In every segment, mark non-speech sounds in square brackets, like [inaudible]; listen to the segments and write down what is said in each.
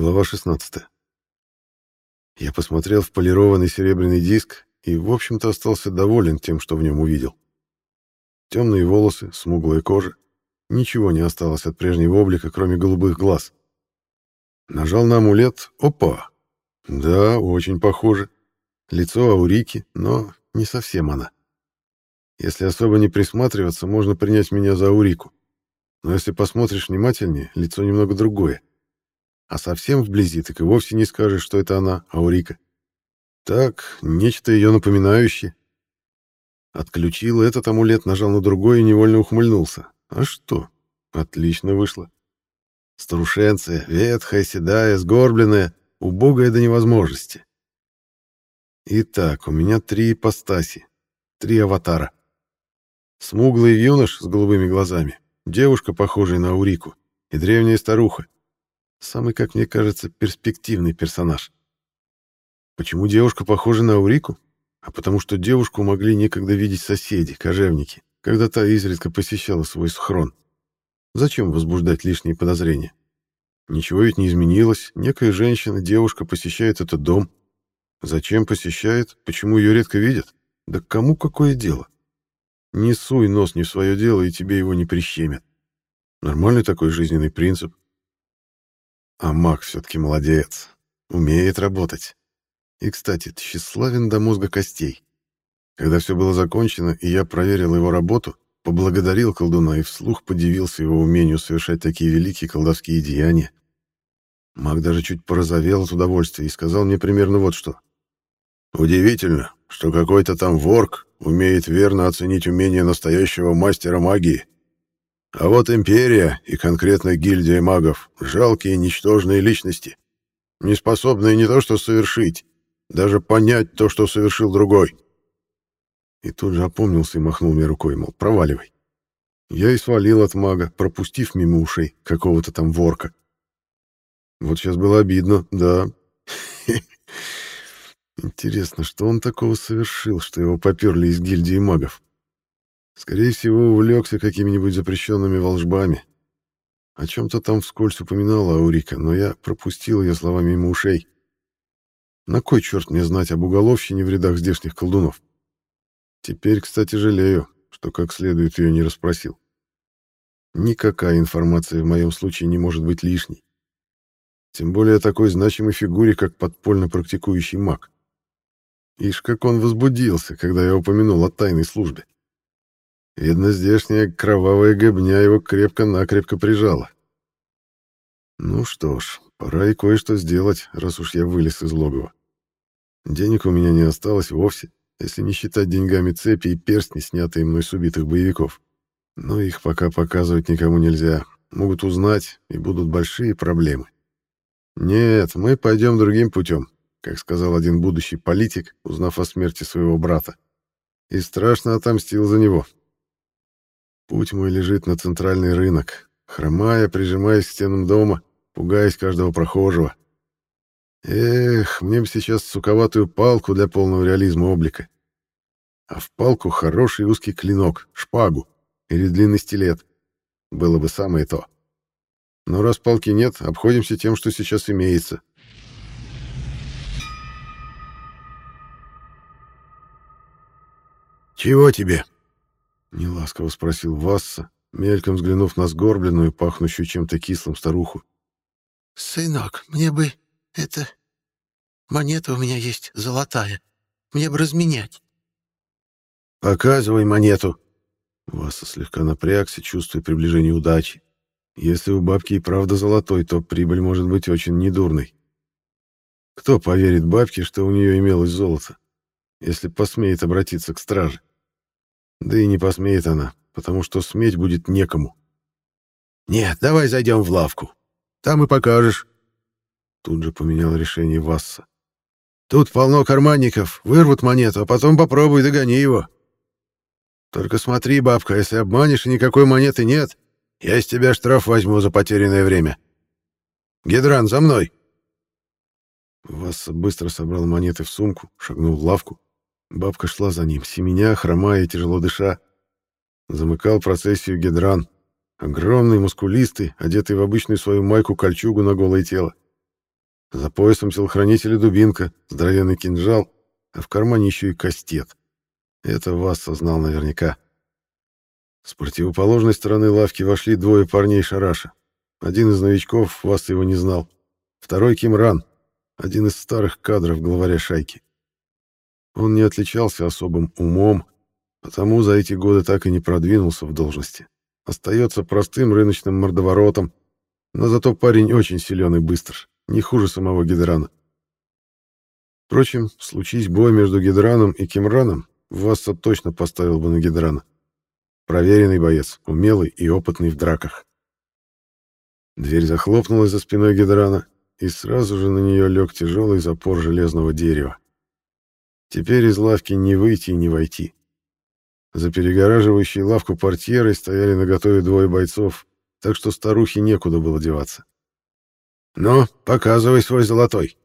Глава 16. Я посмотрел в полированный серебряный диск и, в общем-то, остался доволен тем, что в нем увидел. Темные волосы, смуглая кожа. Ничего не осталось от прежнего облика, кроме голубых глаз. Нажал на амулет. Опа! Да, очень похоже. Лицо Аурики, но не совсем она. Если особо не присматриваться, можно принять меня за Аурику. Но если посмотришь внимательнее, лицо немного другое. А совсем вблизи так и вовсе не скажешь, что это она, Аурика. Так, нечто ее напоминающее. Отключил этот амулет, нажал на другой и невольно ухмыльнулся. А что? Отлично вышло. Старушенция, ветхая, седая, сгорбленная, убогая до невозможности. Итак, у меня три ипостаси, три аватара. Смуглый юнош с голубыми глазами, девушка, похожая на Аурику, и древняя старуха. Самый, как мне кажется, перспективный персонаж. Почему девушка похожа на Аурику? А потому что девушку могли некогда видеть соседи, кожевники, когда та изредка посещала свой схрон. Зачем возбуждать лишние подозрения? Ничего ведь не изменилось. Некая женщина, девушка посещает этот дом. Зачем посещает? Почему ее редко видят? Да кому какое дело? Не суй нос не в свое дело, и тебе его не прищемят. Нормальный такой жизненный принцип. А маг все-таки молодец. Умеет работать. И, кстати, тщеславен до мозга костей. Когда все было закончено, и я проверил его работу, поблагодарил колдуна и вслух подивился его умению совершать такие великие колдовские деяния. Маг даже чуть порозовел от удовольствия и сказал мне примерно вот что. «Удивительно, что какой-то там ворк умеет верно оценить умение настоящего мастера магии. А вот империя и конкретно гильдия магов — жалкие ничтожные личности, не способные не то что совершить, даже понять то, что совершил другой». И тут же опомнился и махнул мне рукой, мол, проваливай. Я и свалил от мага, пропустив мимо ушей какого-то там ворка. Вот сейчас было обидно, да. [laughs] Интересно, что он такого совершил, что его поперли из гильдии магов? Скорее всего, увлекся какими-нибудь запрещенными волжбами. О чем-то там вскользь упоминала Аурика, но я пропустил ее слова мимо ушей. На кой черт мне знать об уголовщине в рядах здешних колдунов? Теперь, кстати, жалею, что как следует ее не расспросил. Никакая информация в моем случае не может быть лишней. Тем более о такой значимой фигуре, как подпольно практикующий маг. Ишь, как он возбудился, когда я упомянул о тайной службе. Видно, здешняя кровавая гобня его крепко-накрепко прижала. Ну что ж, пора и кое-что сделать, раз уж я вылез из логова. Денег у меня не осталось вовсе, если не считать деньгами цепи и перстни, снятые мной с убитых боевиков. Но их пока показывать никому нельзя. Могут узнать, и будут большие проблемы. Нет, мы пойдем другим путем, как сказал один будущий политик, узнав о смерти своего брата. И страшно отомстил за него. Путь мой лежит на центральный рынок, хромая, прижимаясь к стенам дома, пугаясь каждого прохожего. Эх, мне бы сейчас суковатую палку для полного реализма облика. А в палку хороший узкий клинок, шпагу или длинный стилет. Было бы самое то. Но раз палки нет, обходимся тем, что сейчас имеется. «Чего тебе?» — неласково спросил Васса, мельком взглянув на сгорбленную, пахнущую чем-то кислым старуху. «Сынок, мне бы это... Монета у меня есть золотая. Мне бы разменять». «Показывай монету». Васа слегка напрягся, чувствуя приближение удачи. Если у бабки и правда золотой, то прибыль может быть очень недурной. Кто поверит бабке, что у нее имелось золото, если посмеет обратиться к страже? Да и не посмеет она, потому что сметь будет некому. «Нет, давай зайдем в лавку. Там и покажешь». Тут же поменял решение Васса. «Тут полно карманников. Вырвут монету, а потом попробуй догони его. Только смотри, бабка, если обманешь и никакой монеты нет, я с тебя штраф возьму за потерянное время. Гидран, за мной!» Васса быстро собрал монеты в сумку, шагнул в лавку. Бабка шла за ним, семеня, хромая тяжело дыша. Замыкал процессию Гидран. Огромный, мускулистый, одетый в обычную свою майку-кольчугу на голое тело. За поясом телохранителя дубинка, здоровенный кинжал, а в кармане еще и кастет. Это вас сознал наверняка. С противоположной стороны лавки вошли двое парней Шараша. Один из новичков, вас его не знал. Второй Кимран, один из старых кадров главаря шайки. Он не отличался особым умом, потому за эти годы так и не продвинулся в должности. Остается простым рыночным мордоворотом, но зато парень очень силен и быстр, не хуже самого Гидрана. Впрочем, случись бой между Гидраном и Кимраном, Васса точно поставил бы на Гидрана. Проверенный боец, умелый и опытный в драках. Дверь захлопнулась за спиной Гидрана, и сразу же на нее лег тяжелый запор железного дерева. Теперь из лавки не выйти и не войти. За перегораживающей лавку портьерой стояли наготове двое бойцов, так что старухе некуда было деваться. «Ну, показывай свой золотой!»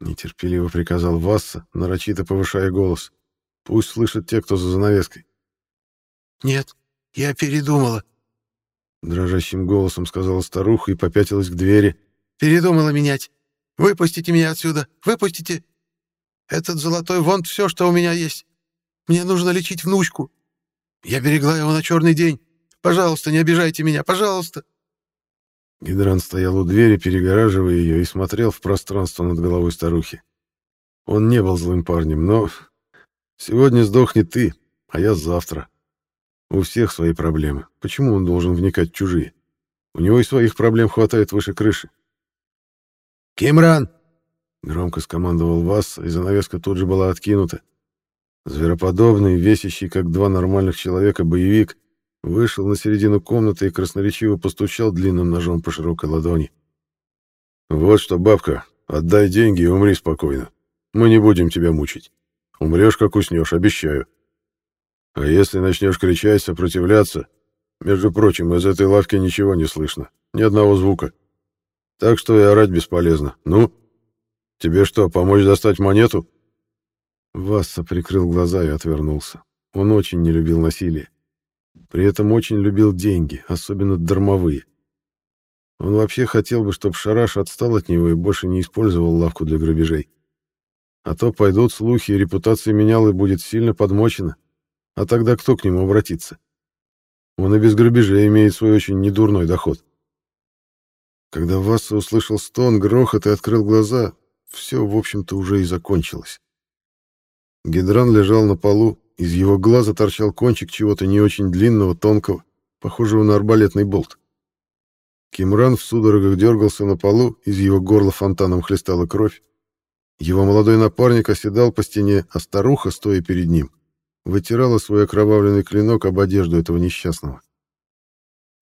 Нетерпеливо приказал Васса, нарочито повышая голос. Пусть слышат те, кто за занавеской. «Нет, я передумала», — дрожащим голосом сказала старуха и попятилась к двери. «Передумала менять. Выпустите меня отсюда, выпустите. Этот золотой вон все, что у меня есть. Мне нужно лечить внучку. Я берегла его на черный день. Пожалуйста, не обижайте меня, пожалуйста. Гидран стоял у двери, перегораживая ее, и смотрел в пространство над головой старухи. Он не был злым парнем, но сегодня сдохнет ты, а я завтра. У всех свои проблемы. Почему он должен вникать в чужие? У него и своих проблем хватает выше крыши. «Кимран!» — громко скомандовал Вас, и занавеска тут же была откинута. Звероподобный, весящий, как два нормальных человека, боевик вышел на середину комнаты и красноречиво постучал длинным ножом по широкой ладони. «Вот что, бабка, отдай деньги и умри спокойно. Мы не будем тебя мучить. Умрешь, как уснешь, обещаю. А если начнешь кричать, сопротивляться... Между прочим, из этой лавки ничего не слышно, ни одного звука. Так что и орать бесполезно. Ну, тебе что, помочь достать монету?» Васса прикрыл глаза и отвернулся. Он очень не любил насилие. При этом очень любил деньги, особенно дармовые. Он вообще хотел бы, чтобы Шараш отстал от него и больше не использовал лавку для грабежей. А то пойдут слухи, и репутация менялы будет сильно подмочена. А тогда кто к нему обратится? Он и без грабежей имеет свой очень недурной доход. Когда Васса услышал стон, грохот и открыл глаза, все, в общем-то, уже и закончилось. Гидран лежал на полу, из его глаза торчал кончик чего-то не очень длинного, тонкого, похожего на арбалетный болт. Кимран в судорогах дергался на полу, из его горла фонтаном хлестала кровь. Его молодой напарник оседал по стене, а старуха, стоя перед ним, вытирала свой окровавленный клинок об одежду этого несчастного.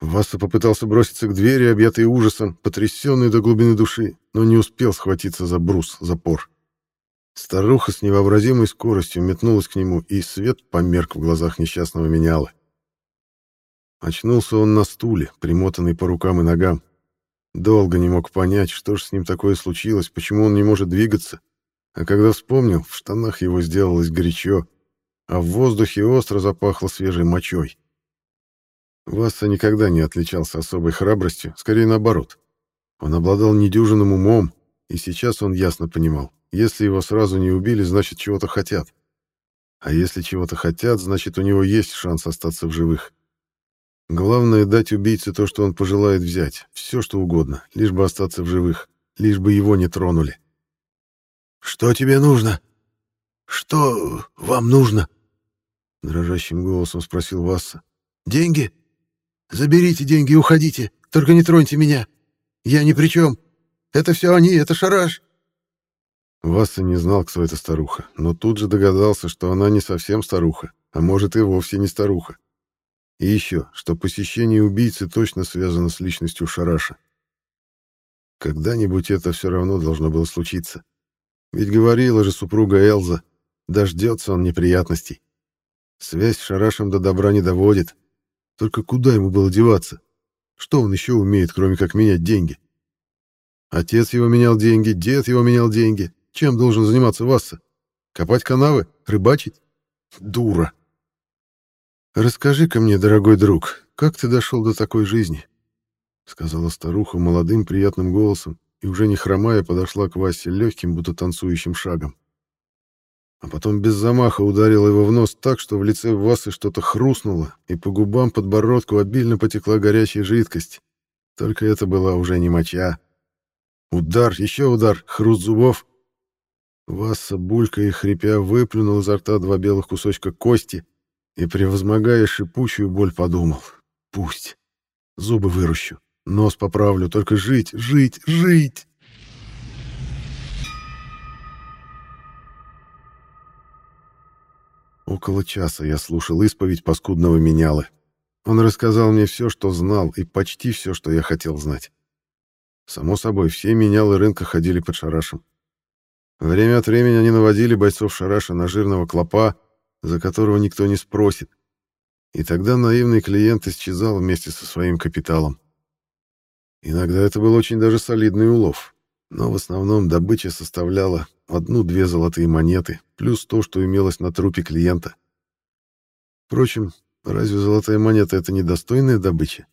Васа попытался броситься к двери, объятый ужасом, потрясенный до глубины души, но не успел схватиться за брус, запор. Старуха с невообразимой скоростью метнулась к нему, и свет померк в глазах несчастного меняла. Очнулся он на стуле, примотанный по рукам и ногам. Долго не мог понять, что же с ним такое случилось, почему он не может двигаться. А когда вспомнил, в штанах его сделалось горячо, а в воздухе остро запахло свежей мочой. Васса никогда не отличался особой храбростью, скорее наоборот. Он обладал недюжинным умом, и сейчас он ясно понимал, если его сразу не убили, значит, чего-то хотят. А если чего-то хотят, значит, у него есть шанс остаться в живых. Главное — дать убийце то, что он пожелает взять. Все, что угодно, лишь бы остаться в живых, лишь бы его не тронули. «Что тебе нужно? Что вам нужно?» Дрожащим голосом спросил Васса. «Деньги? Заберите деньги и уходите. Только не троньте меня. Я ни при чем. Это все они, это шараш». Васса не знал, кто эта старуха, но тут же догадался, что она не совсем старуха, а может и вовсе не старуха. И еще, что посещение убийцы точно связано с личностью Шараша. Когда-нибудь это все равно должно было случиться. Ведь говорила же супруга Элза, дождется он неприятностей. Связь с Шарашем до добра не доводит. Только куда ему было деваться? Что он еще умеет, кроме как менять деньги? Отец его менял деньги, дед его менял деньги, чем должен заниматься Васса? Копать канавы? Рыбачить? Дура. «Расскажи-ка мне, дорогой друг, как ты дошел до такой жизни?» — сказала старуха молодым приятным голосом, и уже не хромая подошла к Васе легким, будто танцующим шагом. А потом без замаха ударила его в нос так, что в лице Васы что-то хрустнуло, и по губам подбородку обильно потекла горячая жидкость. Только это была уже не моча. Удар, еще удар, хруст зубов. Васса, булькая и хрипя, выплюнул изо рта два белых кусочка кости и, превозмогая шипучую боль, подумал. Пусть. Зубы выращу, нос поправлю, только жить, жить, жить. Около часа я слушал исповедь паскудного менялы. Он рассказал мне все, что знал, и почти все, что я хотел знать. Само собой, все менялы рынка ходили под шарашем. Время от времени они наводили бойцов шараша на жирного клопа, за которого никто не спросит. И тогда наивный клиент исчезал вместе со своим капиталом. Иногда это был очень даже солидный улов, но в основном добыча составляла одну-две золотые монеты, плюс то, что имелось на трупе клиента. Впрочем, разве золотая монета — это недостойная добыча?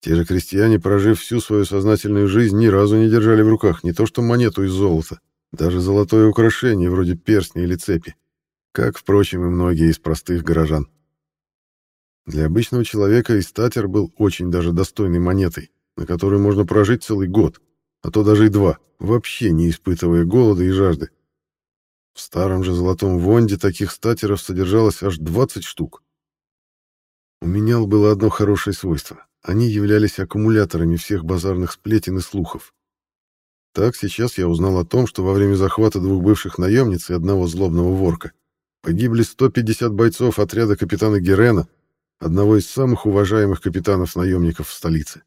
Те же крестьяне, прожив всю свою сознательную жизнь, ни разу не держали в руках не то что монету из золота, даже золотое украшение вроде перстня или цепи, как, впрочем, и многие из простых горожан. Для обычного человека и статер был очень даже достойной монетой, на которую можно прожить целый год, а то даже и два, вообще не испытывая голода и жажды. В старом же золотом вонде таких статеров содержалось аж 20 штук. У менял было одно хорошее свойство. Они являлись аккумуляторами всех базарных сплетен и слухов. Так сейчас я узнал о том, что во время захвата двух бывших наемниц и одного злобного ворка погибли 150 бойцов отряда капитана Герена, одного из самых уважаемых капитанов-наемников в столице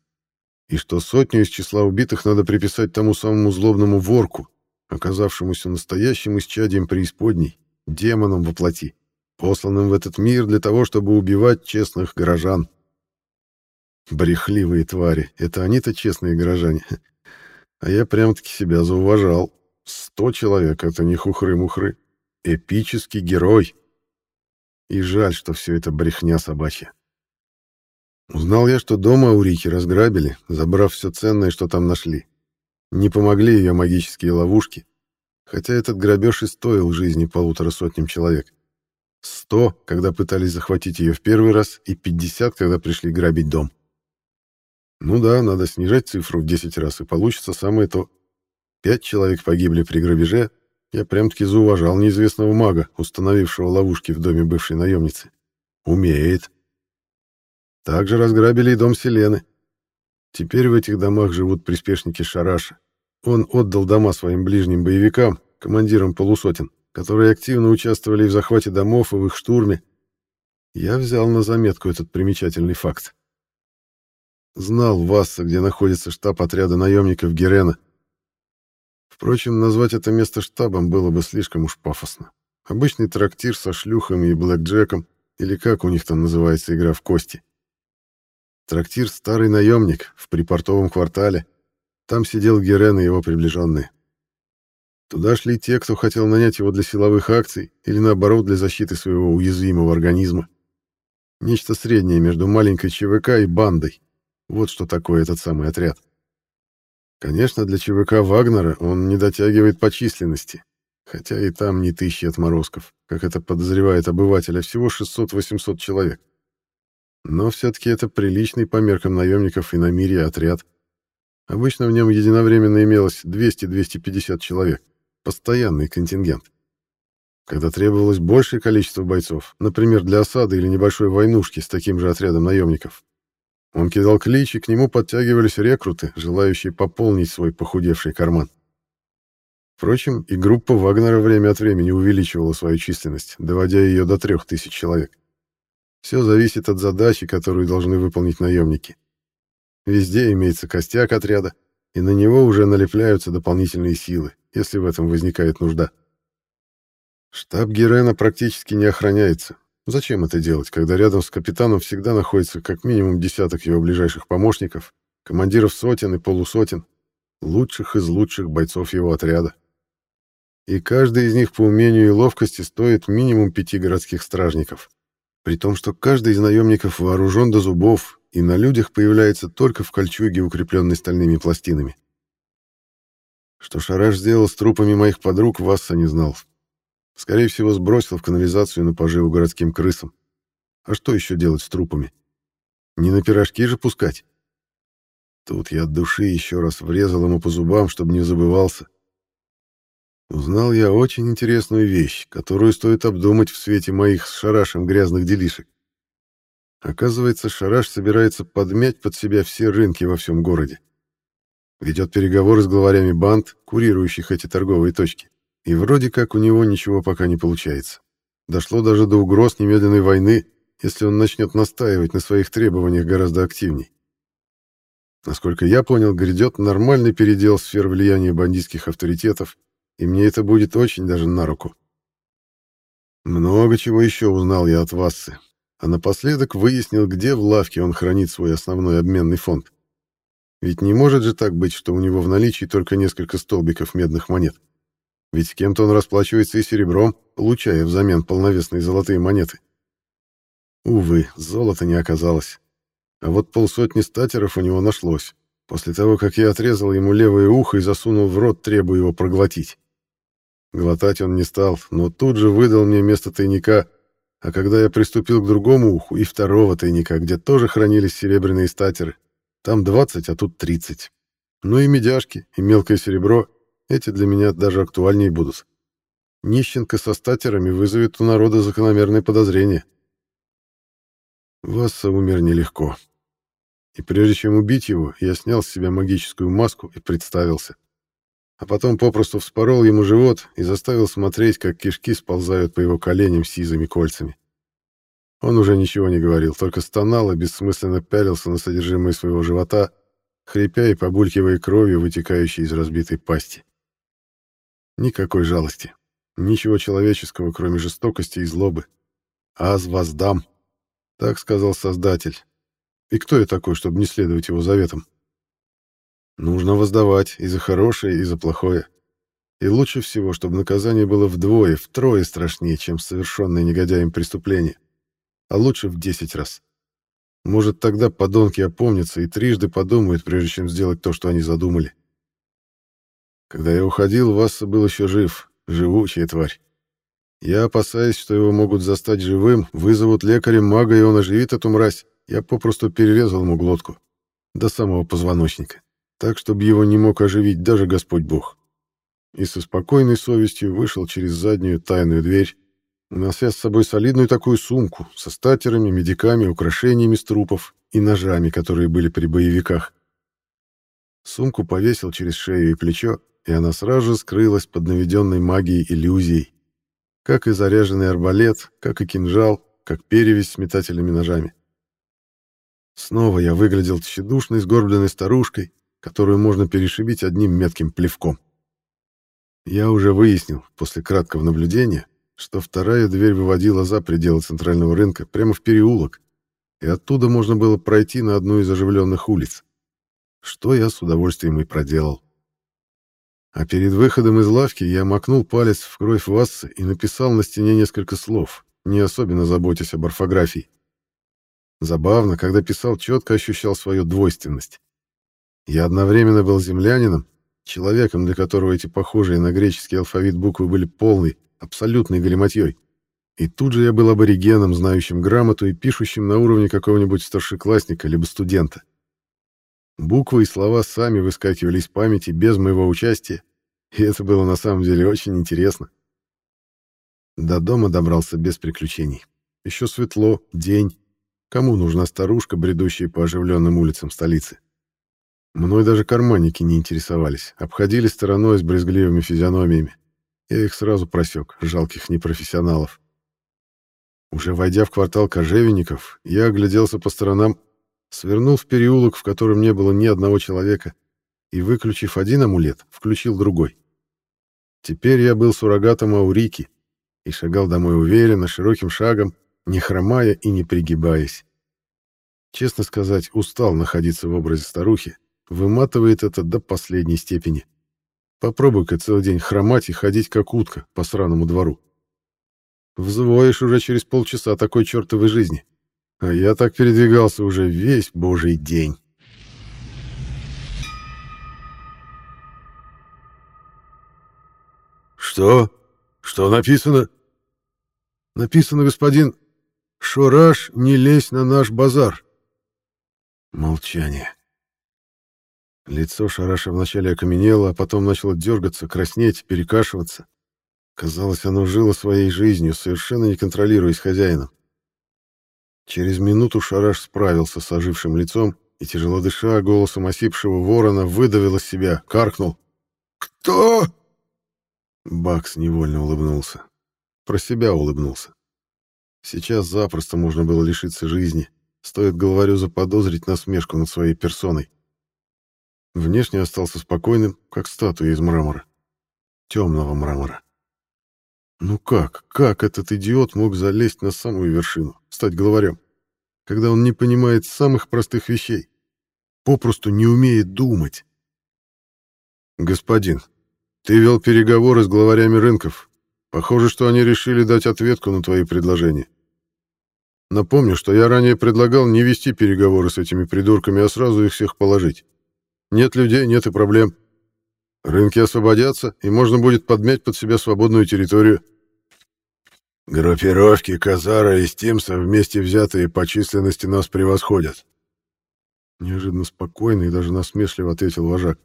и что сотню из числа убитых надо приписать тому самому злобному ворку, оказавшемуся настоящим исчадием преисподней, демоном во плоти, посланным в этот мир для того, чтобы убивать честных горожан. Брехливые твари, это они-то честные горожане. А я прям-таки себя зауважал. Сто человек — это не хухры-мухры. Эпический герой. И жаль, что все это брехня собачья. Узнал я, что дома у Рики разграбили, забрав все ценное, что там нашли. Не помогли ее магические ловушки, хотя этот грабеж и стоил жизни полутора сотням человек. Сто, когда пытались захватить ее в первый раз, и пятьдесят, когда пришли грабить дом. Ну да, надо снижать цифру в десять раз, и получится самое то. Пять человек погибли при грабеже, я прям-таки зауважал неизвестного мага, установившего ловушки в доме бывшей наемницы. Умеет. Также разграбили и дом Селены. Теперь в этих домах живут приспешники Шараша. Он отдал дома своим ближним боевикам, командирам полусотен, которые активно участвовали в захвате домов и в их штурме. Я взял на заметку этот примечательный факт. Знал Васса, где находится штаб отряда наемников Герена. Впрочем, назвать это место штабом было бы слишком уж пафосно. Обычный трактир со шлюхами и блэкджеком, или как у них там называется игра в кости. Трактир «Старый наемник» в припортовом квартале. Там сидел Герен и его приближенные. Туда шли те, кто хотел нанять его для силовых акций или, наоборот, для защиты своего уязвимого организма. Нечто среднее между маленькой ЧВК и бандой. Вот что такое этот самый отряд. Конечно, для ЧВК Вагнера он не дотягивает по численности, хотя и там не тысячи отморозков, как это подозревает обыватель, а всего 600-800 человек. Но все-таки это приличный по меркам наемников и на мире отряд. Обычно в нем единовременно имелось 200-250 человек. Постоянный контингент. Когда требовалось большее количество бойцов, например, для осады или небольшой войнушки с таким же отрядом наемников, он кидал клич, и к нему подтягивались рекруты, желающие пополнить свой похудевший карман. Впрочем, и группа Вагнера время от времени увеличивала свою численность, доводя ее до трех тысяч человек. Все зависит от задачи, которую должны выполнить наемники. Везде имеется костяк отряда, и на него уже налепляются дополнительные силы, если в этом возникает нужда. Штаб Герена практически не охраняется. Зачем это делать, когда рядом с капитаном всегда находится как минимум десяток его ближайших помощников, командиров сотен и полусотен, лучших из лучших бойцов его отряда. И каждый из них по умению и ловкости стоит минимум пяти городских стражников при том, что каждый из наемников вооружен до зубов и на людях появляется только в кольчуге, укрепленной стальными пластинами. Что Шараш сделал с трупами моих подруг, Васса не знал. Скорее всего, сбросил в канализацию на поживу городским крысам. А что еще делать с трупами? Не на пирожки же пускать. Тут я от души еще раз врезал ему по зубам, чтобы не забывался. Узнал я очень интересную вещь, которую стоит обдумать в свете моих с Шарашем грязных делишек. Оказывается, Шараш собирается подмять под себя все рынки во всем городе ведет переговоры с главарями банд, курирующих эти торговые точки. И вроде как у него ничего пока не получается. Дошло даже до угроз немедленной войны, если он начнет настаивать на своих требованиях гораздо активней. Насколько я понял, грядет нормальный передел сфер влияния бандитских авторитетов, и мне это будет очень даже на руку. Много чего еще узнал я от Вассы, а напоследок выяснил, где в лавке он хранит свой основной обменный фонд. Ведь не может же так быть, что у него в наличии только несколько столбиков медных монет. Ведь с кем-то он расплачивается и серебром, получая взамен полновесные золотые монеты. Увы, золота не оказалось. А вот полсотни статеров у него нашлось, после того, как я отрезал ему левое ухо и засунул в рот, требуя его проглотить. Глотать он не стал, но тут же выдал мне место тайника, а когда я приступил к другому уху и второго тайника, где тоже хранились серебряные статеры, там 20, а тут 30. Ну и медяшки, и мелкое серебро. Эти для меня даже актуальнее будут. Нищенка со статерами вызовет у народа закономерное подозрение. Васса умер нелегко. И прежде чем убить его, я снял с себя магическую маску и представился. А потом попросту вспорол ему живот и заставил смотреть, как кишки сползают по его коленям сизыми кольцами. Он уже ничего не говорил, только стонал и бессмысленно пялился на содержимое своего живота, хрипя и побулькивая кровью, вытекающей из разбитой пасти. Никакой жалости. Ничего человеческого, кроме жестокости и злобы. «Аз воздам», — так сказал Создатель. И кто я такой, чтобы не следовать его заветам? Нужно воздавать и за хорошее, и за плохое. И лучше всего, чтобы наказание было вдвое, втрое страшнее, чем совершенное негодяем преступление а лучше в 10 раз. Может, тогда подонки опомнятся и трижды подумают, прежде чем сделать то, что они задумали. Когда я уходил, Васса был еще жив, живучая тварь. Я, опасаясь, что его могут застать живым, вызовут лекаря-мага, и он оживит эту мразь, я попросту перерезал ему глотку до самого позвоночника, так, чтобы его не мог оживить даже Господь Бог. И со спокойной совестью вышел через заднюю тайную дверь, унося с собой солидную такую сумку со статерами, медиками, украшениями с трупов и ножами, которые были при боевиках. Сумку повесил через шею и плечо, и она сразу же скрылась под наведенной магией иллюзией. Как и заряженный арбалет, как и кинжал, как перевязь с метательными ножами. Снова я выглядел тщедушной, сгорбленной старушкой, которую можно перешибить одним метким плевком. Я уже выяснил, после краткого наблюдения, что вторая дверь выводила за пределы центрального рынка, прямо в переулок, и оттуда можно было пройти на одну из оживленных улиц, что я с удовольствием и проделал. А перед выходом из лавки я макнул палец в кровь Вассы и написал на стене несколько слов, не особенно заботясь об орфографии. Забавно, когда писал, четко ощущал свою двойственность. Я одновременно был землянином, человеком, для которого эти похожие на греческий алфавит буквы были полной, абсолютной галиматьей. И тут же я был аборигеном, знающим грамоту и пишущим на уровне какого-нибудь старшеклассника либо студента. Буквы и слова сами выскакивали из памяти без моего участия, и это было на самом деле очень интересно. До дома добрался без приключений. Еще светло, день. Кому нужна старушка, бредущая по оживленным улицам столицы? Мной даже карманники не интересовались, обходили стороной с брезгливыми физиономиями. Я их сразу просек, жалких непрофессионалов. Уже войдя в квартал кожевенников, я огляделся по сторонам, свернул в переулок, в котором не было ни одного человека, и, выключив один амулет, включил другой. Теперь я был суррогатом Аурики и шагал домой уверенно, широким шагом, не хромая и не пригибаясь. Честно сказать, устал находиться в образе старухи, выматывает это до последней степени. Попробуй-ка целый день хромать и ходить как утка по сраному двору. Взвоишь уже через полчаса такой чертовой жизни. А я так передвигался уже весь божий день. «Что? Что написано?» «Написано, господин, Шораш, не лезь на наш базар». Молчание. Лицо Шараша вначале окаменело, а потом начало дергаться, краснеть, перекашиваться. Казалось, оно жило своей жизнью, совершенно не контролируясь хозяином. Через минуту Шараш справился с ожившим лицом и, тяжело дыша, голосом осипшего ворона выдавил из себя, каркнул. «Кто?» Бакс невольно улыбнулся. Про себя улыбнулся. Сейчас запросто можно было лишиться жизни. Стоит главарю заподозрить насмешку над своей персоной. Внешне остался спокойным, как статуя из мрамора. Темного мрамора. Ну как, как этот идиот мог залезть на самую вершину, стать главарем, когда он не понимает самых простых вещей, попросту не умеет думать? Господин, ты вел переговоры с главарями рынков. Похоже, что они решили дать ответку на твои предложения. Напомню, что я ранее предлагал не вести переговоры с этими придурками, а сразу их всех положить. Нет людей, нет и проблем. Рынки освободятся, и можно будет подмять под себя свободную территорию. Группировки Казара и Стимса вместе взятые по численности нас превосходят. Неожиданно спокойно и даже насмешливо ответил вожак.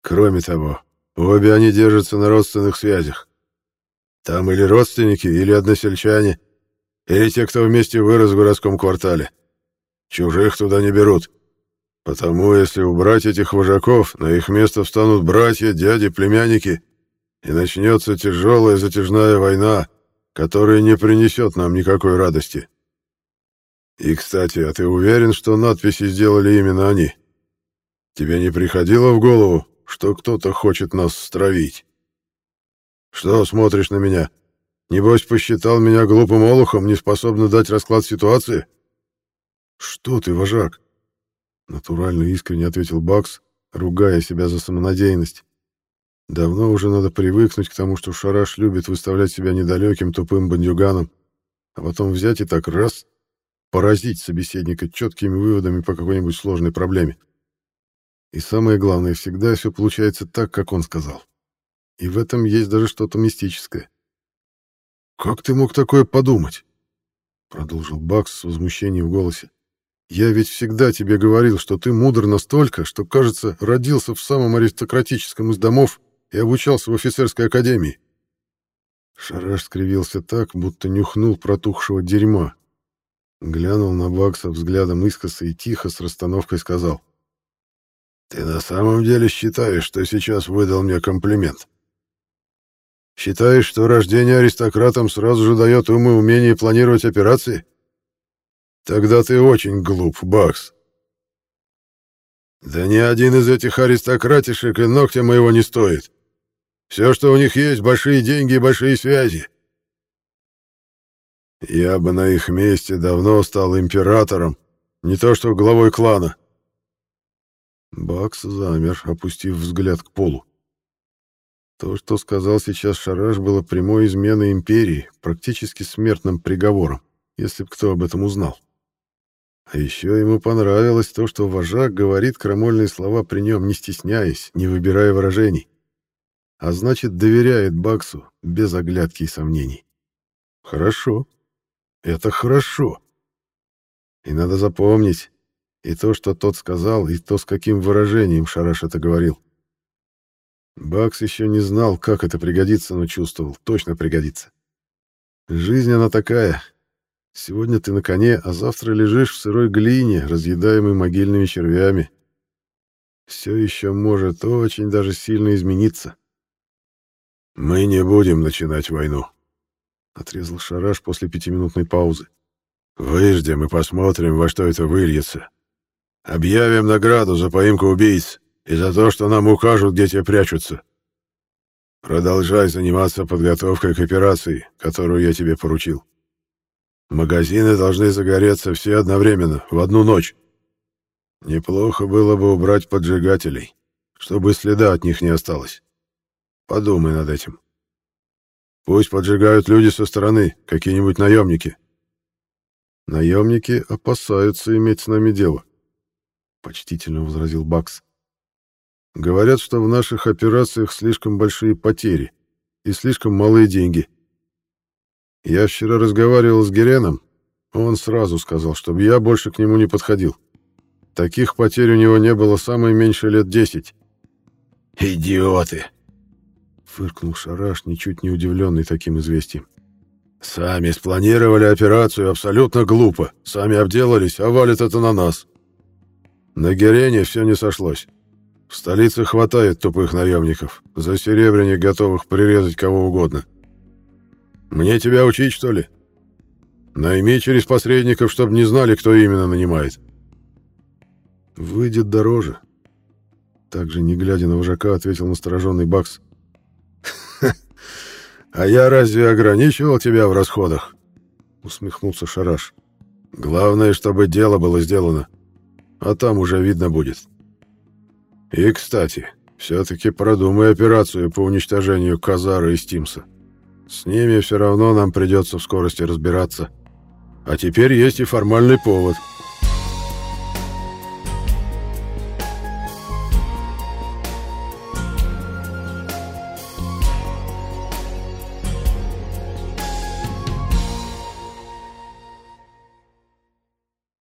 Кроме того, обе они держатся на родственных связях. Там или родственники, или односельчане, или те, кто вместе вырос в городском квартале. Чужих туда не берут. Потому если убрать этих вожаков, на их место встанут братья, дяди, племянники, и начнется тяжелая затяжная война, которая не принесет нам никакой радости. И, кстати, а ты уверен, что надписи сделали именно они? Тебе не приходило в голову, что кто-то хочет нас стравить? Что смотришь на меня? Небось, посчитал меня глупым олухом, неспособным дать расклад ситуации? Что ты, вожак? Натурально искренне ответил Бакс, ругая себя за самонадеянность. Давно уже надо привыкнуть к тому, что Шараш любит выставлять себя недалеким тупым бандюганом, а потом взять и так раз поразить собеседника четкими выводами по какой-нибудь сложной проблеме. И самое главное, всегда все получается так, как он сказал. И в этом есть даже что-то мистическое. «Как ты мог такое подумать?» Продолжил Бакс с возмущением в голосе. Я ведь всегда тебе говорил, что ты мудр настолько, что, кажется, родился в самом аристократическом из домов и обучался в офицерской академии. Шараш скривился так, будто нюхнул протухшего дерьма. Глянул на Бакса взглядом искоса и тихо с расстановкой сказал. «Ты на самом деле считаешь, что сейчас выдал мне комплимент? Считаешь, что рождение аристократом сразу же дает ум и умение планировать операции?» Тогда ты очень глуп, Бакс. Да ни один из этих аристократишек и ногтя моего не стоит. Все, что у них есть, большие деньги и большие связи. Я бы на их месте давно стал императором, не то что главой клана. Бакс замер, опустив взгляд к полу. То, что сказал сейчас Шараш, было прямой изменой империи, практически смертным приговором, если бы кто об этом узнал. А еще ему понравилось то, что вожак говорит крамольные слова при нем, не стесняясь, не выбирая выражений. А значит, доверяет Баксу без оглядки и сомнений. Хорошо. Это хорошо. И надо запомнить и то, что тот сказал, и то, с каким выражением Шараш это говорил. Бакс еще не знал, как это пригодится, но чувствовал, точно пригодится. Жизнь она такая, Сегодня ты на коне, а завтра лежишь в сырой глине, разъедаемой могильными червями. Все еще может очень даже сильно измениться. «Мы не будем начинать войну», — отрезал Шараш после пятиминутной паузы. «Выждем и посмотрим, во что это выльется. Объявим награду за поимку убийц и за то, что нам укажут, где те прячутся. Продолжай заниматься подготовкой к операции, которую я тебе поручил». Магазины должны загореться все одновременно, в одну ночь. Неплохо было бы убрать поджигателей, чтобы следа от них не осталось. Подумай над этим. Пусть поджигают люди со стороны, какие-нибудь наемники. Наемники опасаются иметь с нами дело, почтительно возразил Бакс. Говорят, что в наших операциях слишком большие потери, и слишком малые деньги. Я вчера разговаривал с Гереном, он сразу сказал, чтобы я больше к нему не подходил. Таких потерь у него не было самое меньше лет десять. «Идиоты!» — фыркнул Шараш, ничуть не удивленный таким известием. «Сами спланировали операцию абсолютно глупо. Сами обделались, а валит это на нас. На Герене все не сошлось. В столице хватает тупых наемников, за серебряник готовых прирезать кого угодно. Мне тебя учить, что ли? Найми через посредников, чтобы не знали, кто именно нанимает. Выйдет дороже. Также, не глядя на вожака, ответил настороженный Бакс. «А я разве ограничивал тебя в расходах?» Усмехнулся Шараш. «Главное, чтобы дело было сделано. А там уже видно будет». И, кстати, все-таки продумай операцию по уничтожению Казара и Стимса. С ними все равно нам придется в скорости разбираться. А теперь есть и формальный повод —